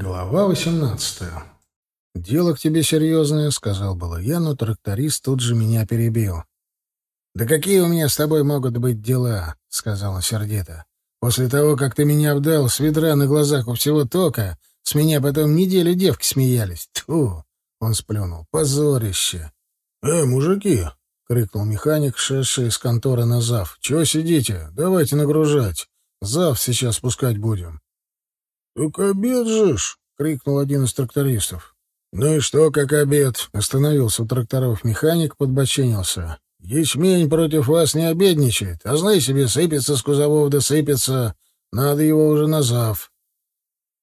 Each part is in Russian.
Глава восемнадцатая. «Дело к тебе серьезное», — сказал было я, но тракторист тут же меня перебил. «Да какие у меня с тобой могут быть дела?» — сказал он сердито. «После того, как ты меня обдал с ведра на глазах у всего тока, с меня потом неделю девки смеялись. Тьфу!» — он сплюнул. «Позорище!» «Эй, мужики!» — крикнул механик, шедший из конторы на ЗАВ. «Чего сидите? Давайте нагружать. ЗАВ сейчас спускать будем». «Так обед же ж!» — крикнул один из трактористов. «Ну и что, как обед?» — остановился у тракторов механик, подбоченился. «Ячмень против вас не обедничает, а знай себе, сыпется с кузовов да сыпется. Надо его уже назав».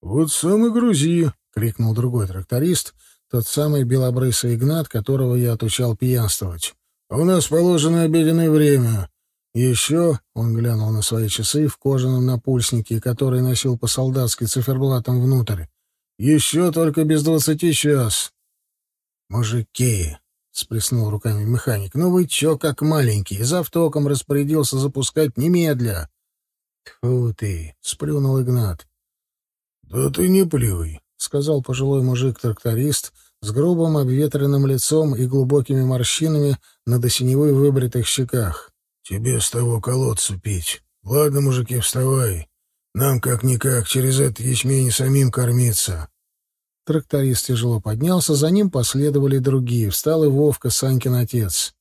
«Вот сам и грузи!» — крикнул другой тракторист, тот самый белобрысый Игнат, которого я отучал пьянствовать. «А у нас положено обеденное время. Еще он глянул на свои часы в кожаном напульснике, который носил по-солдатски циферблатом внутрь. Еще только без двадцати час. Мужики, сплеснул руками механик. Ну вы чё, как маленький, за автоком распорядился запускать немедля. Тьфу ты, сплюнул Игнат. Да ты не плюй, сказал пожилой мужик-тракторист с грубым обветренным лицом и глубокими морщинами на до синевой выбритых щеках. Тебе с того колодца пить. Ладно, мужики, вставай. Нам как-никак через этот ячмень самим кормиться. Тракторист тяжело поднялся, за ним последовали другие. Встал и Вовка, Санькин отец.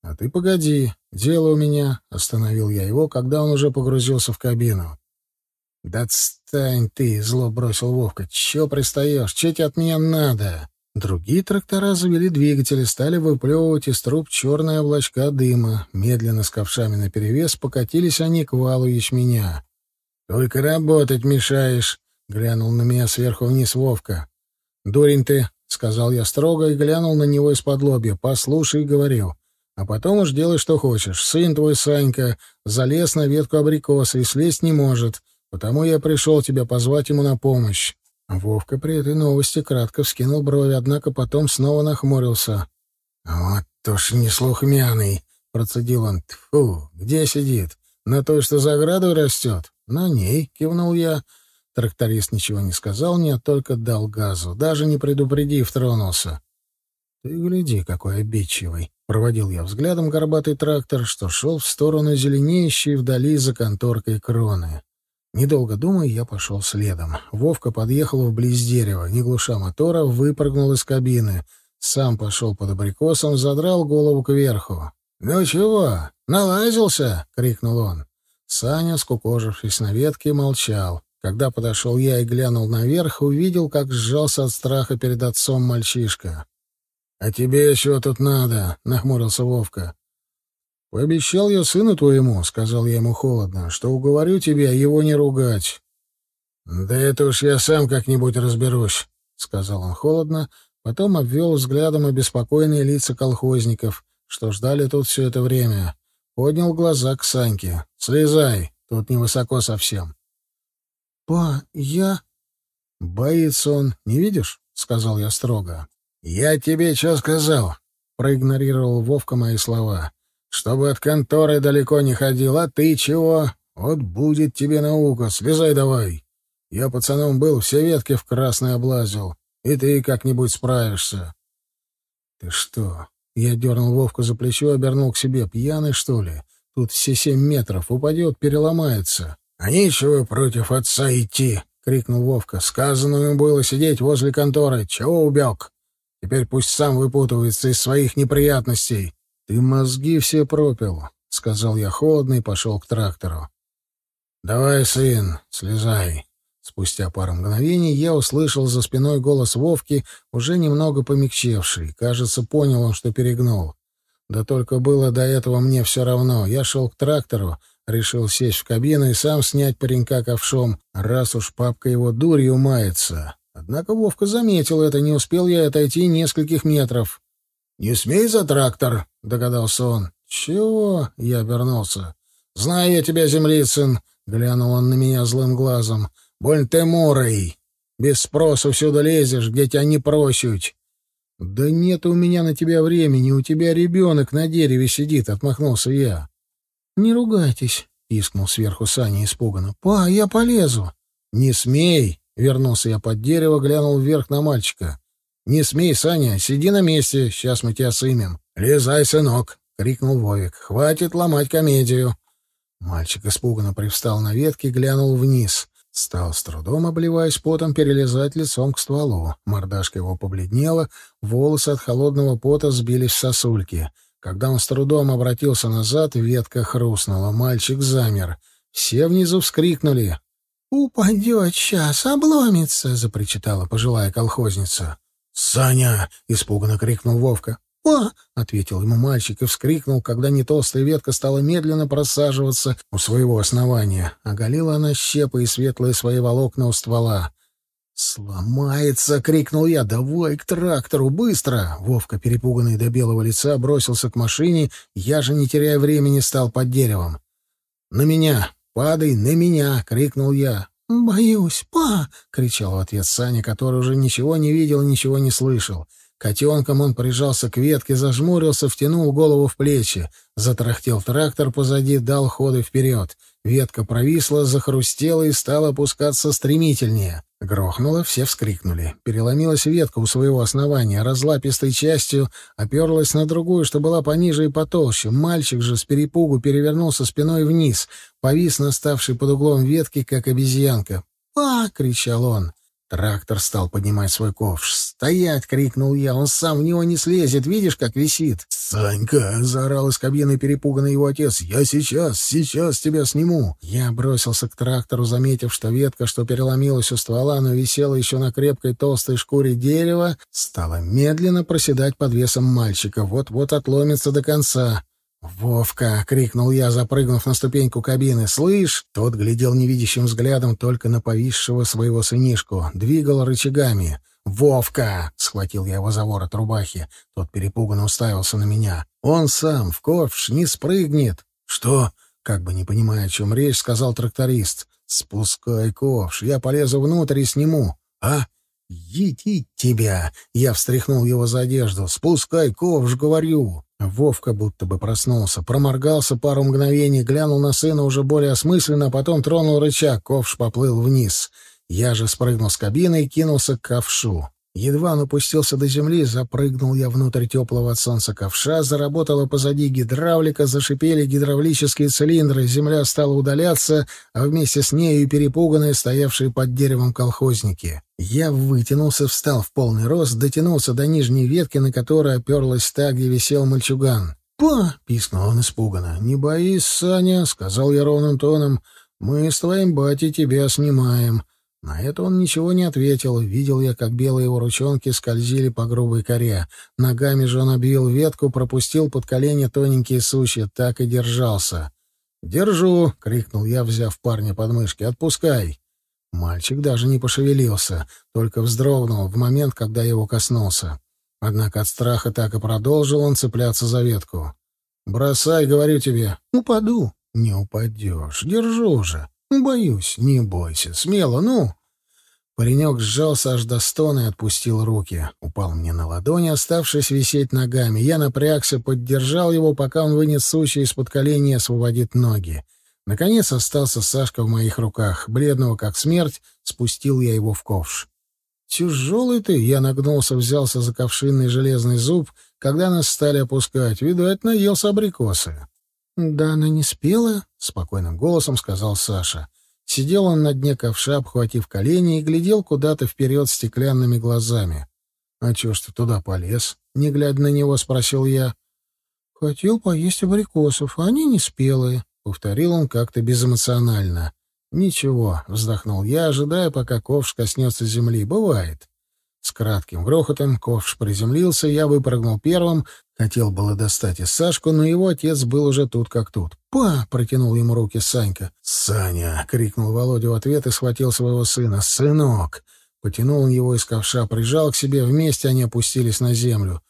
— А ты погоди, дело у меня, — остановил я его, когда он уже погрузился в кабину. — Да отстань ты, — зло бросил Вовка. — Чё пристаешь? Чё тебе от меня надо? Другие трактора завели двигатели, стали выплевывать из труб черные облачка дыма. Медленно с ковшами наперевес покатились они к валу ячменя. «Только работать мешаешь», — глянул на меня сверху вниз Вовка. «Дурень ты», — сказал я строго и глянул на него из-под лобья. «Послушай», — говорил. «А потом уж делай, что хочешь. Сын твой, Санька, залез на ветку абрикоса и слезть не может, потому я пришел тебя позвать ему на помощь». Вовка при этой новости кратко вскинул брови, однако потом снова нахмурился. «Вот уж не слухмяный!» — процедил он. «Тьфу! Где сидит? На той, что за оградой растет?» «На ней!» — кивнул я. Тракторист ничего не сказал мне, только дал газу, даже не предупредив, тронулся. «Ты гляди, какой обидчивый!» — проводил я взглядом горбатый трактор, что шел в сторону зеленеющей вдали за конторкой кроны. Недолго думая, я пошел следом. Вовка подъехал вблизь дерева, не глуша мотора, выпрыгнул из кабины. Сам пошел под абрикосом, задрал голову кверху. «Ну чего, налазился?» — крикнул он. Саня, скукожившись на ветке, молчал. Когда подошел я и глянул наверх, увидел, как сжался от страха перед отцом мальчишка. «А тебе еще тут надо?» — нахмурился Вовка. «Пообещал я сыну твоему, — сказал я ему холодно, — что уговорю тебя его не ругать». «Да это уж я сам как-нибудь разберусь», — сказал он холодно, потом обвел взглядом обеспокоенные лица колхозников, что ждали тут все это время. Поднял глаза к Саньке. «Слезай, тут невысоко совсем». «Па, я...» «Боится он, не видишь?» — сказал я строго. «Я тебе что сказал?» — проигнорировал Вовка мои слова чтобы от конторы далеко не ходил. А ты чего? Вот будет тебе наука. Слезай давай. Я пацаном был, все ветки в красный облазил. И ты как-нибудь справишься. Ты что? Я дернул Вовку за плечо, обернул к себе. Пьяный, что ли? Тут все семь метров. Упадет, переломается. А нечего против отца идти, — крикнул Вовка. Сказано ему было сидеть возле конторы. Чего убег? Теперь пусть сам выпутывается из своих неприятностей. «Ты мозги все пропил», — сказал я холодно и пошел к трактору. «Давай, сын, слезай». Спустя пару мгновений я услышал за спиной голос Вовки, уже немного помягчевший. Кажется, понял он, что перегнул. Да только было до этого мне все равно. Я шел к трактору, решил сесть в кабину и сам снять паренька ковшом, раз уж папка его дурью мается. Однако Вовка заметил это, не успел я отойти нескольких метров. «Не смей за трактор», — догадался он. «Чего?» — я обернулся. «Знаю я тебя, землицын», — глянул он на меня злым глазом. «Больно ты морой. Без спроса всюду лезешь, где тебя не просят». «Да нет у меня на тебя времени, у тебя ребенок на дереве сидит», — отмахнулся я. «Не ругайтесь», — пискнул сверху Саня испуганно. «Па, я полезу». «Не смей», — Вернулся я под дерево, глянул вверх на мальчика. «Не смей, Саня, сиди на месте, сейчас мы тебя сымем». «Лезай, сынок!» — крикнул Вовик. «Хватит ломать комедию!» Мальчик испуганно привстал на ветке и глянул вниз. Стал с трудом, обливаясь потом, перелезать лицом к стволу. Мордашка его побледнела, волосы от холодного пота сбились в сосульки. Когда он с трудом обратился назад, ветка хрустнула. Мальчик замер. Все внизу вскрикнули. «Упадет сейчас, обломится!» — запричитала пожилая колхозница. «Саня!» — испуганно крикнул Вовка. «О!» — ответил ему мальчик и вскрикнул, когда не толстая ветка стала медленно просаживаться у своего основания. Оголила она щепы и светлые свои волокна у ствола. «Сломается!» — крикнул я. «Давай к трактору! Быстро!» Вовка, перепуганный до белого лица, бросился к машине. Я же, не теряя времени, стал под деревом. «На меня! Падай на меня!» — крикнул я. «Боюсь, па!» — кричал в ответ Саня, который уже ничего не видел ничего не слышал. Котенком он прижался к ветке, зажмурился, втянул голову в плечи. Затрахтел трактор позади, дал ходы вперед. Ветка провисла, захрустела и стала опускаться стремительнее. Грохнуло, все вскрикнули. Переломилась ветка у своего основания, разлапистой частью оперлась на другую, что была пониже и потолще. Мальчик же с перепугу перевернулся спиной вниз, повис на ставшей под углом ветки, как обезьянка. «Па!» — кричал он. Трактор стал поднимать свой ковш. «Стоять!» — крикнул я. «Он сам в него не слезет. Видишь, как висит?» «Санька!» — заорал из кабины перепуганный его отец. «Я сейчас, сейчас тебя сниму!» Я бросился к трактору, заметив, что ветка, что переломилась у ствола, но висела еще на крепкой толстой шкуре дерева, стала медленно проседать под весом мальчика. Вот-вот отломится до конца. «Вовка!» — крикнул я, запрыгнув на ступеньку кабины. «Слышь!» Тот глядел невидящим взглядом только на повисшего своего сынишку. Двигал рычагами. «Вовка!» — схватил я его за ворот рубахи. Тот перепуганно уставился на меня. «Он сам в ковш не спрыгнет!» «Что?» — как бы не понимая, о чем речь, сказал тракторист. «Спускай ковш, я полезу внутрь и сниму». «А? Ети тебя!» — я встряхнул его за одежду. «Спускай ковш, говорю!» Вовка будто бы проснулся, проморгался пару мгновений, глянул на сына уже более осмысленно, а потом тронул рычаг, ковш поплыл вниз. Я же спрыгнул с кабины и кинулся к ковшу. Едва он опустился до земли, запрыгнул я внутрь теплого от солнца ковша, заработала позади гидравлика, зашипели гидравлические цилиндры, земля стала удаляться, а вместе с нею и перепуганные, стоявшие под деревом колхозники. Я вытянулся, встал в полный рост, дотянулся до нижней ветки, на которой оперлась та, где висел мальчуган. «Па!» — пискнул он испуганно. «Не боись, Саня», — сказал я ровным тоном. «Мы с твоим батей тебя снимаем». На это он ничего не ответил. Видел я, как белые его ручонки скользили по грубой коре. Ногами же он обвил ветку, пропустил под колени тоненькие сучья, так и держался. «Держу!» — крикнул я, взяв парня под мышки. «Отпускай!» Мальчик даже не пошевелился, только вздрогнул в момент, когда его коснулся. Однако от страха так и продолжил он цепляться за ветку. «Бросай, говорю тебе. Упаду». «Не упадешь. Держу же. Боюсь. Не бойся. Смело, ну». Паренек сжался аж до стона и отпустил руки. Упал мне на ладони, оставшись висеть ногами. Я напрягся, поддержал его, пока он вынес сучья из-под колени и освободит ноги. Наконец остался Сашка в моих руках. Бледного, как смерть, спустил я его в ковш. «Тяжелый ты!» — я нагнулся, взялся за ковшинный железный зуб, когда нас стали опускать. Видать, наелся абрикосы. «Да она не спела?» — спокойным голосом сказал Саша. Сидел он на дне ковша, обхватив колени, и глядел куда-то вперед стеклянными глазами. «А чё ж ты туда полез?» — не глядя на него, спросил я. «Хотел поесть абрикосов, а они не спелые», — повторил он как-то безэмоционально. «Ничего», — вздохнул я, ожидая, пока ковш коснется земли. «Бывает». С кратким грохотом ковш приземлился, я выпрыгнул первым, хотел было достать и Сашку, но его отец был уже тут как тут. «Па!» — протянул ему руки Санька. «Саня!» — крикнул Володя в ответ и схватил своего сына. «Сынок!» Потянул он его из ковша, прижал к себе, вместе они опустились на землю.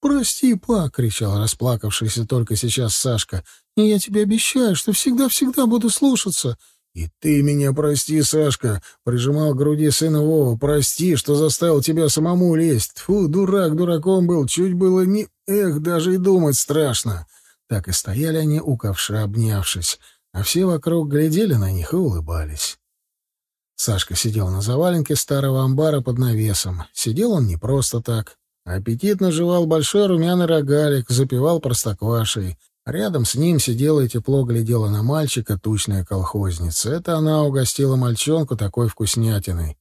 «Прости, па!» — кричал расплакавшийся только сейчас Сашка. «И я тебе обещаю, что всегда-всегда буду слушаться». «И ты меня прости, Сашка!» — прижимал к груди сына Вова. «Прости, что заставил тебя самому лезть. Фу, дурак дураком был, чуть было не... Эх, даже и думать страшно!» Так и стояли они у ковша, обнявшись, а все вокруг глядели на них и улыбались. Сашка сидел на заваленке старого амбара под навесом. Сидел он не просто так. Аппетитно жевал большой румяный рогалик, запивал простоквашей. Рядом с ним сидела и тепло глядела на мальчика тучная колхозница. Это она угостила мальчонку такой вкуснятиной.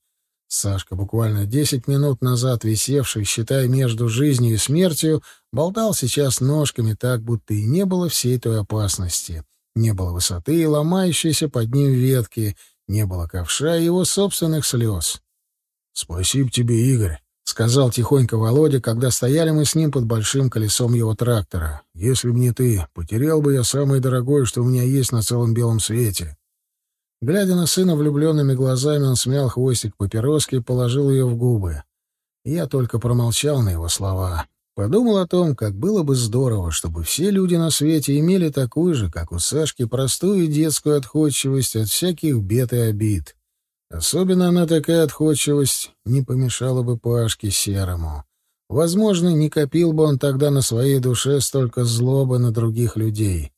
Сашка, буквально десять минут назад висевший, считая между жизнью и смертью, болтал сейчас ножками так, будто и не было всей той опасности. Не было высоты и ломающейся под ним ветки, не было ковша и его собственных слез. — Спасибо тебе, Игорь, — сказал тихонько Володя, когда стояли мы с ним под большим колесом его трактора. — Если б не ты, потерял бы я самое дорогое, что у меня есть на целом белом свете. Глядя на сына влюбленными глазами, он смял хвостик папироски и положил ее в губы. Я только промолчал на его слова. Подумал о том, как было бы здорово, чтобы все люди на свете имели такую же, как у Сашки, простую детскую отходчивость от всяких бед и обид. Особенно она такая отходчивость не помешала бы Пашке Серому. Возможно, не копил бы он тогда на своей душе столько злобы на других людей.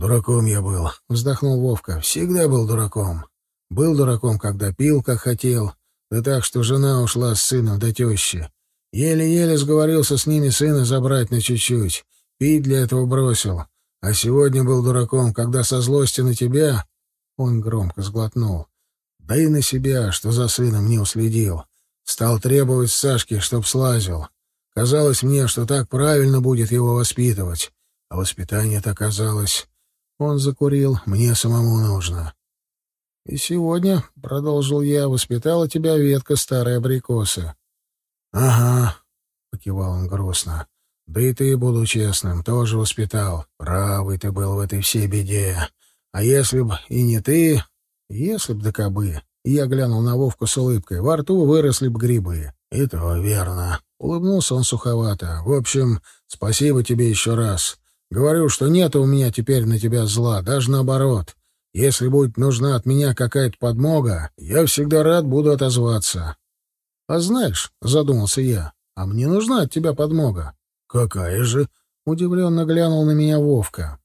«Дураком я был», — вздохнул Вовка. «Всегда был дураком. Был дураком, когда пил, как хотел. Да так, что жена ушла с сыном до тещи. Еле-еле сговорился с ними сына забрать на чуть-чуть. Пить для этого бросил. А сегодня был дураком, когда со злости на тебя...» Он громко сглотнул. «Да и на себя, что за сыном не уследил. Стал требовать Сашки, чтоб слазил. Казалось мне, что так правильно будет его воспитывать. А воспитание-то оказалось он закурил. «Мне самому нужно». «И сегодня, — продолжил я, — воспитала тебя ветка старой абрикосы». «Ага», — покивал он грустно. «Да и ты, буду честным, тоже воспитал. Правый ты был в этой всей беде. А если б и не ты, если б да кобы...» Я глянул на Вовку с улыбкой. Во рту выросли б грибы. «И то верно». Улыбнулся он суховато. «В общем, спасибо тебе еще раз. Говорю, что нет у меня теперь на тебя зла, даже наоборот. Если будет нужна от меня какая-то подмога, я всегда рад буду отозваться. — А знаешь, — задумался я, — а мне нужна от тебя подмога. — Какая же? — удивленно глянул на меня Вовка.